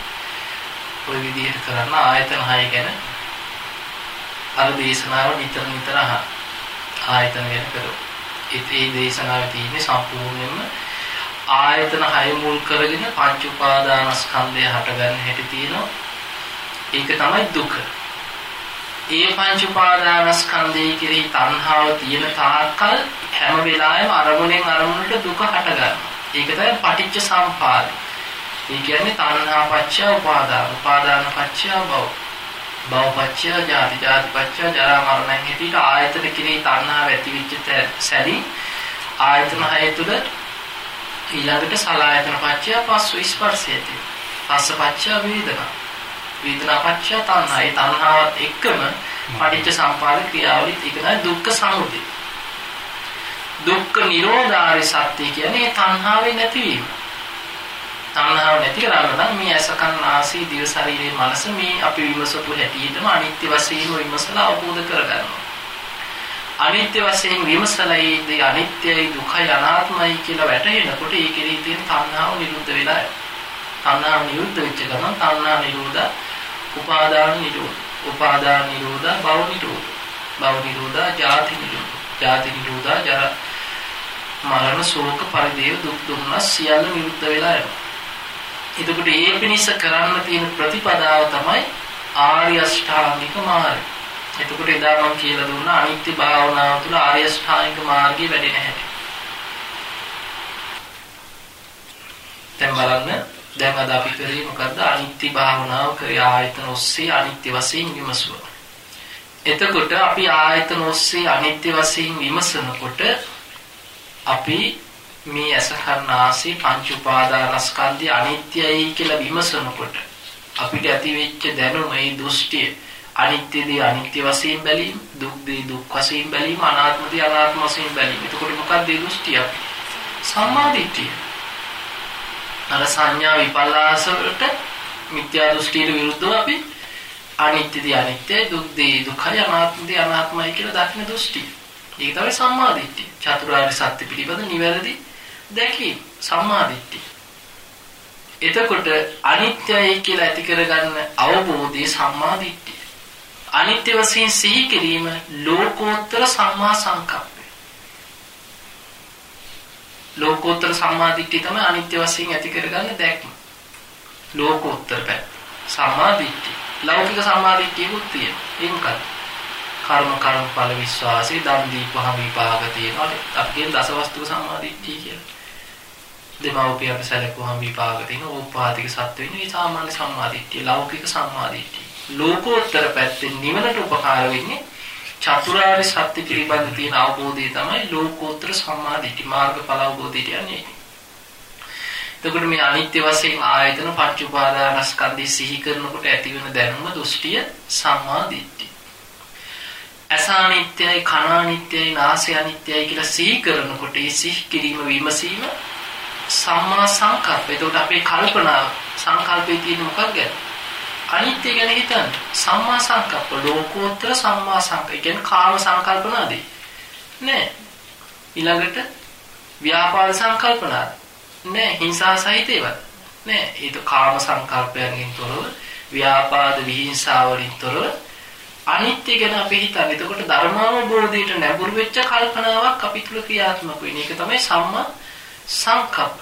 ওই විදිහට කරන ආයතන 6 ගැන අර දේශනාව නිතර නිතර අහන්න. ආයතන ගැන කරමු. ඒ දේශනාවේ තියෙන්නේ සම්පූර්ණයෙන්ම ආයතන හය මුල් කරගෙන පංච උපාදානස්කන්ධය හටගන්න හැටි තියෙනවා. ඒක තමයි දුක. ඒ පංච උපාදානස්කන්ධය කෙරෙහි තණ්හාව තියෙන තාක්කල් හැම වෙලාවෙම අරමුණෙන් අරමුණට දුක හටගන්නවා. ඒක තමයි පටිච්ච සම්පාදය. ඒ කියන්නේ තණ්හා පච්ච උපාදාන, උපාදාන පච්ච භව. භවපච්චය ජාති ජාතිපච්චය ජරා මරණයන් හැටියට ආයතන කෙරෙහි තණ්හාව ඇතිවෙච්ච සැදී ආයතන හය තුළ ඊළඟට සලආයතන පච්චය පස්ව ස්පර්ශය ඇති. පස්ස පච්චය වේදනා. වේදනා පච්චය තණ්හා. ඒ තණ්හාවත් එක්කම පටිච්ච සම්පාද ක්‍රියාවලිත් ඒකයි දුක්ඛ සමුදය. දුක්ඛ නිරෝධාරි සත්‍ය කියන්නේ තණ්හාවේ නැතිවීම. තණ්හාව නැති කරගන්න නම් මේ ඇස කන නාසය දිව ශරීරයේ මනස මේ අපි විමසපු හැටියටම අනිත්‍ය වශයෙන්ම විමසලා අවබෝධ කරගන්නවා. අනිත්‍ය වශයෙන් විමසලා ඒ අනිත්‍යයි දුකයි අනාත්මයි කියලා වැටහෙනකොට ඒ කෙරෙහි තියෙන තණ්හාව නිරුද්ධ වෙලා තණ්හාව නිරුද්ධ වෙච්ච ගමන් තණ්හා නිරෝධ උපාදාන නිරෝධ උපාදාන නිරෝධ භව නිරෝධ. භව නිරෝධ ජාති නිරෝධ. ජාති නිරෝධ ජරා මරණ ශෝක පරිදේව දුක් දුම්නස් සියල්ල නිරුද්ධ වෙලා යනවා. එතකොට ඒ පිනිස කරන්න තියෙන ප්‍රතිපදාව තමයි ආර්ය අෂ්ටාංගික මාර්ගය. එතකොට එදා මම කියලා දුන්නා අනිත්‍ය භාවනාව තුළ ආර්ය අෂ්ටාංගික මාර්ගය වැඩෙන හැටි. දැන් බලන්න දැන් අද අපි කරේ මොකද්ද අනිත්‍ය භාවනාව කරේ ආයතන ඔස්සේ අනිත්‍ය වශයෙන් විමසුවා. එතකොට අපි ආයතන ඔස්සේ අනිත්‍ය වශයෙන් විමසනකොට අපි මේ ඇස කන නාසය පංච උපාදානස්කන්ධය අනිත්‍යයි කියලා විමසනකොට අපිට ඇති වෙච්ච දැනුම ඒ දෘෂ්ටිය අනිත්‍ය දේ අනිත්‍ය වශයෙන් බැලීම දුක් දේ දුක් වශයෙන් බැලීම අනාත්ම දේ අනාත්ම වශයෙන් බැලීම එතකොට මොකක්ද ඒ දෘෂ්ටිය සම්මාදිට්ඨිය අර සංඥා විපල්ලාස වලට මිත්‍යා දෘෂ්ටියට විරුද්ධව අපි අනිත්‍යදී අනිත්‍යයි දුක්දී දුකයි අනාත්මදී අනාත්මයි කියලා දකින්න දෘෂ්ටි. ඒක තමයි සම්මාදිට්ඨිය. චතුරාර්ය සත්‍ය පිළිබඳ නිවැරදි දැකීම සම්මාදිට්ඨිය. එතකොට අනිත්‍යයි කියලා ඇති කරගන්න අවබෝධය සම්මාදිට්ඨිය. අනිත්‍ය වශයෙන් සිහි කිරීම ලෝකෝත්තර සම්මා සංකප්පය. ලෝකෝත්තර සම්මාදිට්ඨිය තමයි අනිත්‍ය වශයෙන් ඇති කරගන්න දැක්ම. ලෝකෝත්තර පැත්ත. සම්මාදිට්ඨිය. ලෞකික සම්මාදිට්ඨියකුත් තියෙනවා. ඒක මොකක්ද? කර්ම කර්ම ඵල විශ්වාසී දන් දීපහම විපාක තියෙනවා. අපි කියන දසවස්තුක සම්මාදිට්ඨිය කියලා. දෙමව්පිය අපි සැලකුවහම විපාක තියෙන ඕපාතික සත්වෙ ඉන්නේ සාමාන්‍ය සම්මාදිට්ඨිය. ලෞකික සම්මාදිට්ඨිය. ලෝකෝත්තර පැත්තෙන් නිවනට උපකාර වෙන්නේ චතුරාර්ය සත්‍ය පිළිබඳ තියෙන අවබෝධය තමයි ලෝකෝත්තර සම්මාදිට්ඨි මාර්ගඵල අවබෝධයට යන්නේ. එතකොට මේ අනිත්‍ය වශයෙන් ආයතන පංච උපාදානස්කන්ධය සිහි කරනකොට ඇතිවන දැනුම දෘෂ්ටිය සම්මාදිට්ඨි. අස අනිත්‍යයි කන අනිත්‍යයි නාසය අනිත්‍යයි කියලා සිහි කරනකොට ඒ සිහි කිරීම විමසීම සම්මා සංකල්ප. එතකොට අපේ කල්පනාව සංකල්පයේ තියෙන මොකක් ගැන? අනිත්‍ය ගැන හිතන්න. සම්මා සංකල්ප ලෝකෝත්තර සම්මා සංකල්ප. කියන්නේ කාම සංකල්පනාදී. නෑ. ඊළඟට ව්‍යාපාද සංකල්පනාද? නෑ. හිංසා සහිත ඒවා. නෑ. ඒක කාම සංකල්පයන්ගෙන් තොරව ව්‍යාපාද විහිංසාව වලින් තොරව අනිත්‍ය ගැන අපි හිතන්නේ. එතකොට ධර්මාවබෝධයට නැඹුරු වෙච්ච කල්පනාවක් අපි තුල ක්‍රියාත්මක වෙන එක තමයි සම්මා සංකප්ප.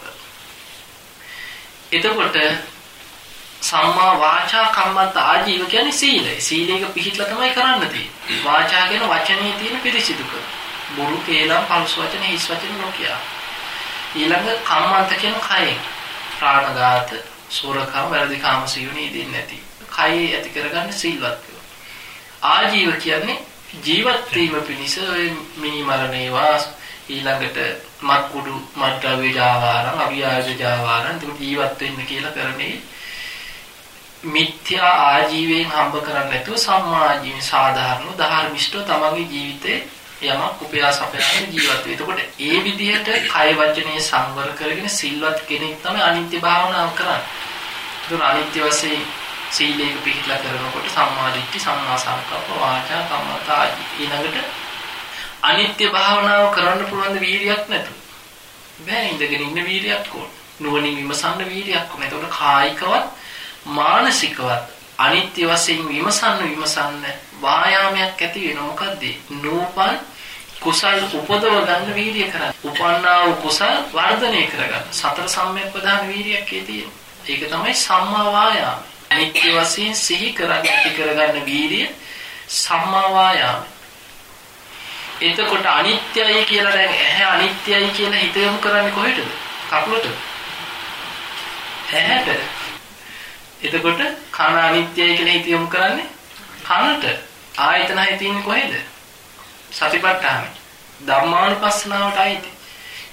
එතකොට සම්මා වාචා කම්මන්ත ආජීව කියන්නේ සීලය. සීලයක පිහිටලා තමයි කරන්න තියෙන්නේ. වාචා කියන වචනේ තියෙන පිරිසිදුක. බොරු කේලම් පරුස වචන හිස් වචන නොකිය. ඊළඟ කම්මන්ත කියන කයෙන් ප්‍රාණඝාත, සෝරකම්, වැරදි කාම සීවණී දෙන්නේ නැති. කය ඇති කරගන්න සීලවත් ආජීව කියන්නේ ජීවත් වීම පිණිස ඔය මිනි මරණේවා ඊළඟට මත් කුඩු මත් ද්‍රව්‍ය ජාවාරම් අවියාජ ජාවාරම් ඒක ජීවත් වෙන්න කියලා කරන්නේ මිත්‍යා ආජීවයෙන් හම්බ කරන්නේ නැතුව සම්මා ආජීවයෙන් සාධාරණ ධර්මිෂ්ඨව තමන්ගේ ජීවිතේ යමක් උපයා සපයාගෙන ජීවත් වෙයි. එතකොට ඒ විදිහට කය වචනේ සංවර කරගෙන සිල්වත් කෙනෙක් තමයි අනිත්‍ය භාවනාව කරන්නේ. ඒක අනිත්‍ය වශයෙන් සීලයක පිළිපදලා කරනකොට සම්මා දිට්ඨි සම්මා සංකප්ප වාචා කම්මත ආදී ඊළඟට අනිත්‍ය භාවනාව කරන්න පුළුවන් වීරියක් නැතුව බෑ ඉඳගෙන ඉන්න වීරියක් ඕන නුවණින් විමසන්න වීරියක් ඕන එතකොට කායිකවත් මානසිකවත් අනිත්‍ය වශයෙන් විමසන්න විමසන්න වායාමයක් ඇති වෙන මොකද්ද නූපන් කුසල් උපදව ගන්න වීර්ය කරන්න. උපන්නා වූ කුසල් වර්ධනය කරගන්න. සතර සම්‍යක් ප්‍රධාන වීර්යයක් ඒ තියෙනවා. ඒක තමයි සම්මා වායාම. අනිත්‍ය වශයෙන් සිහි කරගන්න ඇති කරගන්න වීර්ය සම්මා වායාම. එතකොට අනිත්‍යයි කියලා දැන් ඇහැ අනිත්‍යයි කියලා හිත යොමු කරන්නේ කොහෙටද? කකුලට. ඇහැට. එතකොට කන අනිත්‍යයි කියලා හිත යොමු කරන්නේ කනට. ආයතන හය තියෙන්නේ කොහෙද? සතිපට්ඨාන. ධම්මානුපස්සනාවට අයිති.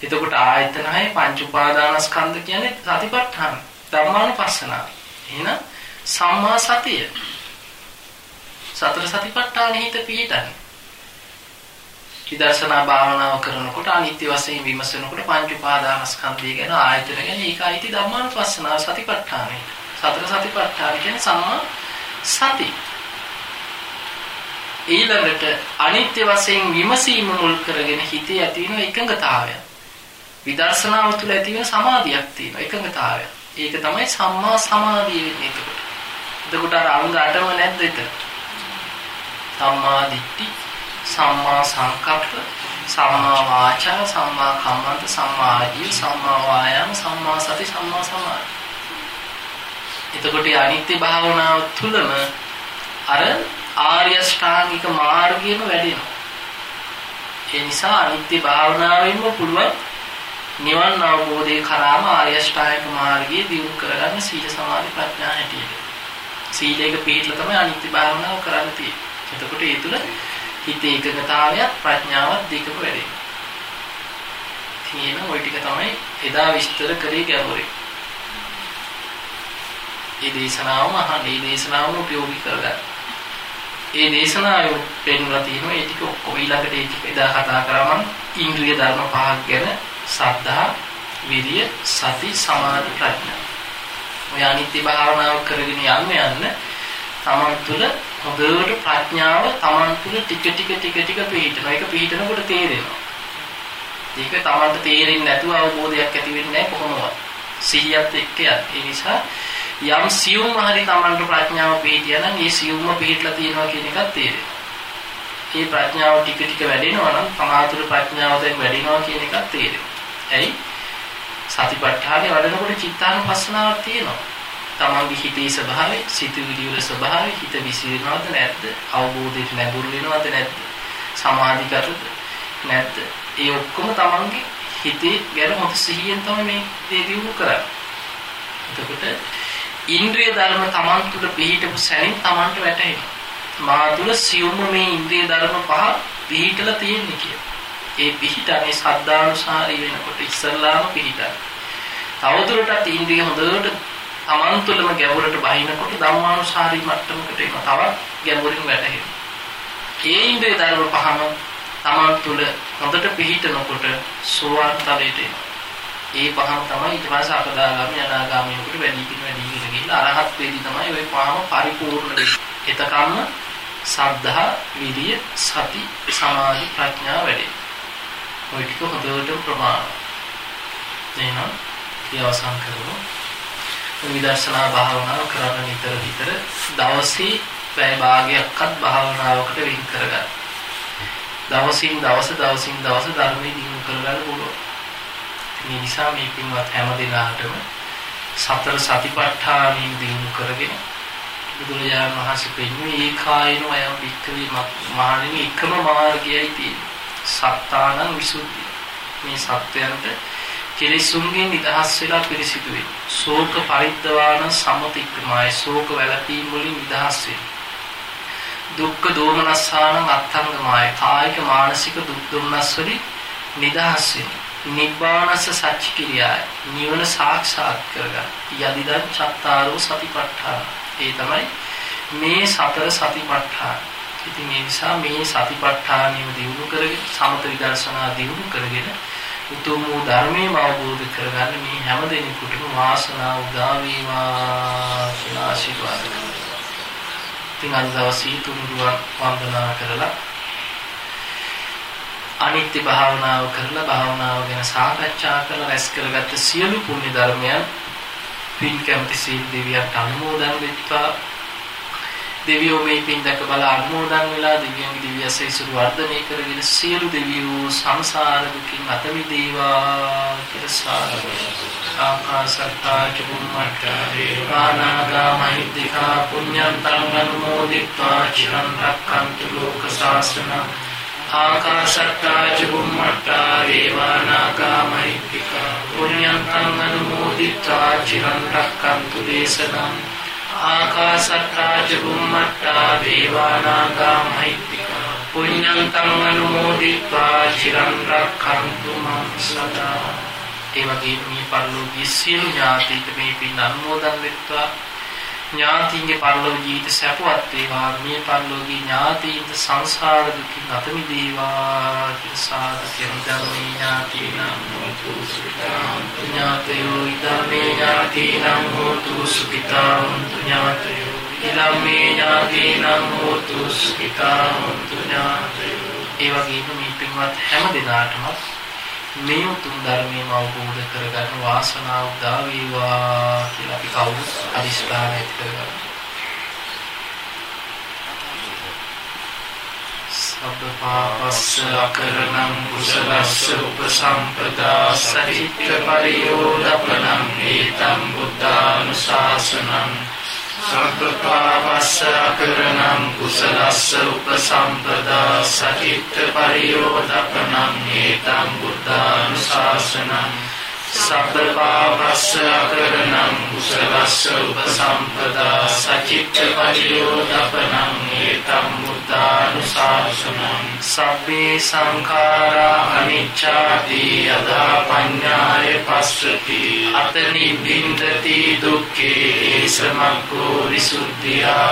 එතකොට ආයතන හය පංච උපාදානස්කන්ධ කියන්නේ සතිපට්ඨාන. ධම්මානුපස්සනාව. එහෙනම් සම්මා සතිය. සතර සතිපට්ඨානෙ හිත පිහිටන්නේ. විදර්ශනා භාවනාව කරනකොට අනිත්‍ය වශයෙන් විමසනකොට පංච උපාදානස්කන්ධය ගැන ආයතන ගැන ඒකයිති ධම්මානුපස්සනාව සතිපට්ඨානෙ. සතර සතිපට්ඨාන කියන්නේ සම්මා සති. ඊළඟට අනිත්‍ය වශයෙන් විමසීම මුල් කරගෙන හිතේ ඇති වෙන එකඟතාවය. විදර්ශනාව තුළ ඇති වෙන සමාධියක් තියෙනවා එකඟතාවය. ඒක තමයි සම්මා සමාධිය වෙන්නේ එතකොට. එතකොට අර අංග 8ම නැද්ද එතන? සම්මා දිට්ඨි, සම්මා සංකප්ප, සම්මා වාචා, සම්මා කම්මන්ත, සම්මා ආජීව, සම්මා වායාම, සම්මා සති, සම්මා සමාධි. එතකොට අනිත්‍ය භාවනාව තුළම අර ආර්ය ශ්‍රාණික මාර්ගයම වැඩෙනවා. ඒ නිසා අනිත්‍ය භාවනාවෙන්ම පුළුවන් නිවන් අවබෝධය කරාම ආර්ය ශ්‍රාණික මාර්ගයේ දියුණු කරගන්න සීල සමාධි ප්‍රඥා හැටියට. සීලයක පිළිපදලා තමයි අනිත්‍ය භාවනාව කරන්න තියෙන්නේ. එතකොට ඒ තුල හිතේ එකඟතාවයත් ප්‍රඥාවත් දෙකම වැඩෙනවා. තියෙන ওই ටික තමයි එදා විස්තර කරේ ගැඹුරින්. ඒ දේශනාවම අහන්න, ඒ දේශනාවම උපයෝගී කරගන්න. ඒ දේශනාවේ පෙන්වලා තියෙනවා ඒ ටික ඔක්කොම ඊළඟට ඒ ටික එදා කතා කරාම ඉන්ද්‍රිය ධර්ම පහක් ගැන සද්ධා, විරිය, සති, සමාධි, ප්‍රඥා. ඔය අනිත්‍ය භාවනාව කරගෙන යන්න යන්න තමන් තුළ හොඳට ප්‍රඥාව තමන් තුළ ටික ටික ටික ටික පිහිටනවා. ඒක පිහිටනකොට තේරෙනවා. ඒක තමන්ට තේරෙන්නේ නැතුව අවබෝධයක් ඇති වෙන්නේ නැහැ කොහොමවත්. සිහියත් එක්ක යත්. ඒ නිසා යම් සියුම් හරි තමන්ට ප්‍රඥාව පිහිටියා නම් ඒ සියුම්ම පිහිටලා තියෙනවා කියන එකත් තේරෙනවා. ඒ ප්‍රඥාව ටික ටික වැඩෙනවා නම් සමාතුල ප්‍රඥාව දැන් වැඩෙනවා කියන එකත් තේරෙනවා. ඇයි? සතිපට්ඨානේ වඩනකොට චිත්තානුපස්සනාවක් තියෙනවා. තමන්ගේ හිතේ ස්වභාවය, සිතුවිලි වල ස්වභාවය, හිත විසිරෙනවද නැද්ද? අවබෝධයට නැඹුරු වෙනවද නැද්ද? සමාධිගතද නැද්ද? ඒ ඔක්කොම තමන්ගේ හිතේ ගැන හොඳ සිහියෙන් තමයි මේ දේ දියුණු කරන්නේ. එතකොට ඉන්ද්‍රිය ධර්ම තමන් තුළ පිහිටපු සැනින් තමන්ට වැටහෙනවා. මා තුළ සියුම්ම මේ ඉන්ද්‍රිය ධර්ම පහ පිහිටලා තියෙන්නේ කියලා. ඒ පිහිටන්නේ සද්ධානුසාරී වෙනකොට ඉස්සල්ලාම පිහිටන්නේ. තවදුරටත් ඉන්ද්‍රිය හොඳට තමන් තුළම ගැඹුරට බහිනකොට ධම්මානුසාරී මට්ටමකට එන තවත් ගැඹුරින් වැටහෙනවා. ඒ ඉන්ද්‍රිය ධර්ම පහම තමන් තුළ හොඳට පිහිටනකොට සෝවාන් තලයට එනවා. ඒ පහම තමයි ඊට පස්සේ අපදාගාමී අනාගාමීනකට වැඩිකින් වැඩිකින් ගිහිල්ලා අරහත් වේදී තමයි ওই පහම පරිපූර්ණ වෙන්නේ. එතකම්ම සද්ධා, විරිය, සති, සමාධි, ප්‍රඥා වැඩේ. ওই ටික හොඳට ප්‍රමාණ. එහෙනම් ඒ අවසන් කරමු. විදර්ශනා භාවනාව කරන්න නිතර නිතර දවසේ පැය භාගයක්වත් භාවනාවකට වෙන් කරගන්න. දවසින් දවස දවසින් දවස ධර්මයේ දිනු කරගන්න පුළුවන්. මේ නිසා මේ පින්වත් හැම දිනාටම සතර සතිපට්ඨානින් දිනු කරගෙන බුදුරජාණන් වහන්සේ පෙන්වන්නේ ඒකායන අයම් වික්කවේ මහණෙනි එකම මාර්ගයයි තියෙන්නේ. සත්තානං විසුද්ධිය. මේ සත්‍යයන්ට කෙලෙසුන්ගෙන් නිදහස් වෙලා පිරිසිදු වෙන්න. ශෝක පරිද්දවාන සමතික්‍රමයි ශෝක වැළපීම් වලින් නිදහස් වෙන්න. දුක්ඛ දෝමනස්සාන අත්ංගමයි කායික මානසික දුක් දුම්නස් වලින් නිදහස් වෙන්න. නිබ්බානස සච්ච කිරියයි නිවන සාක්ෂාත් කරගන්න. යදිදන් චත්තාරෝ සතිපට්ඨාන. ඒ තමයි මේ සතර සතිපට්ඨාන. ඉතින් ඒ නිසා මේ සතිපට්ඨානියම දිනු කරගෙන සමත විදර්ශනා දිනු කරගෙන උතුම් වූ ධර්මයම අවබෝධ කරගන්න මේ හැම දෙනෙකුටම වාසනාව උදා වේවා කියලා ආශිර්වාද කරනවා. ඉතින් අද දවසේ තුනුරුවන් වන්දනා කරලා අනිත්‍ය භාවනාව කරලා භාවනාව ගැන සාකච්ඡා කරලා රැස් කරගත්ත සියලු පුණ්‍ය ධර්මයන් පින් කැමති සීල් දෙවියන්ට අනුමෝදන් වෙත්වා දෙවියෝ මේ පින් දැක බලා අනුමෝදන් වෙලා දෙවියන්ගේ දිව්‍ය ඇසීසුරු වර්ධනය කරගෙන සියලු දෙවියෝ සංසාර දුකින් අත මිදේවා කියලා සාදු ආකාසත්තා චුම්මත්තා දේවානාගා මහිද්దికා පුඤ්ඤන්තං අනුමෝදිත්වා චිරන් රක්ඛන්තු ලෝක සාසන. ආකාසත්තා චුම්මත්තා දේවානාගා මහිද්దికා පුඤ්ඤන්තං අනුමෝදිත්වා චිරන් රක්ඛන්තු දේශනම් ආකාසත්තා ච බුම්මත්තා දේවානාගා මහිත්‍තිකා පුඤ්ඤන්තං අනුමෝදිත්වා චිරන් රක්ඛන්තු මං සදා ඒ වගේම මේ පරිලෝකීය සියලු ඥාතීන්ට මේ පින් අනුමෝදන් වෙත්වා ඥාතීන්ගේ පරලෝක ජීවිත සැපවත් වේවා මේ පරලෝකී ඥාතීන්ට සංසාර දුකින් අත මිදේවා කියලා සාදු ධර්මී ඥාතීනම් හෝතු සුඛිතාං. ඥාතයෝ ඉදමේ ඥාතීනම් හෝතු සුඛිතාං. ඥාතයෝ ඉදමේ ඥාතීනම් හෝතු සුඛිතාං. ඥාතයෝ. ඒ වගේම මේ පින්වත් හැම දිනාටම මේ උතුම් ධර්මයම අවබෝධ කරගන්න වාසනාව උදා වේවා කියලා අපි කවුරුත් අදිස්ථාන ඇති කරගන්න. සබ්බ පාපස්ස අකරණං කුසලස්ස උපසම්පදා සහිත්‍ය පරියෝදපනං හේතං බුද්ධානුශාසනං සබ්බපාවස්සකරණං කුසලස්ස උපසම්පදා සචිත්ත පරියෝදපනං හේතං බුද්ධානුශාසනං සබ්බපාවස්සකරණං කුසලස්ස උපසම්පදා සචිත්ත පරියෝදපනං හේතං බුද්ධානුශාසනං සබ්බේ සංඛාරා අනිච්චාති යදා පඤ්ඤාය පස්සති අත නිබ්බින්දති දුක්ඛේ සමග්ගෝ විසුද්ධියා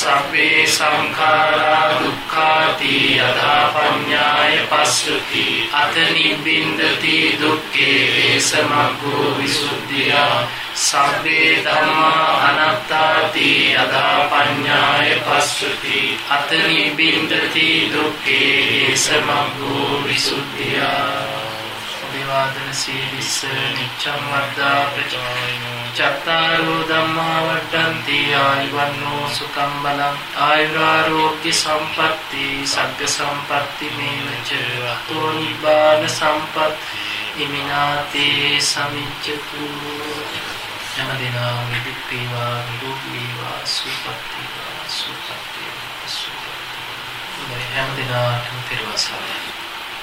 සබ්බේ සංඛාරා දුක්ඛාති යදා පඤ්ඤාය පස්සති අත නිබ්බින්දති දුක්ඛේ සමග්ගෝ විසුද්ධියා සබ්බේ ධම්මා අනාත්තාති අදා පඤ්ඤාය පස්සති අත නිබ්බින්දති දුක්ඛේ සමග්ගෝ විසුද්ධියා අභිවාදන සීලිස්ස නිච්ඡං වද්දා ප්‍රචායනෝ චත්තාරෝ ධම්මා වඩ්ඩන්ති ආයුවන්නෝ සුඛං බලං ආයුරාෝග්‍ය සම්පatti සග්ග සම්පatti මේවච අතෝ නිබ්බාන සම්පත් ඉමිනාතේ සමිච්ඡතු යම දිනා විදුක් වේවා නිරෝග වේවා සුවපත් වේවා සුවපත් වේවා සුවපත් වේවා හැම දිනාටම පෙරවසාරයි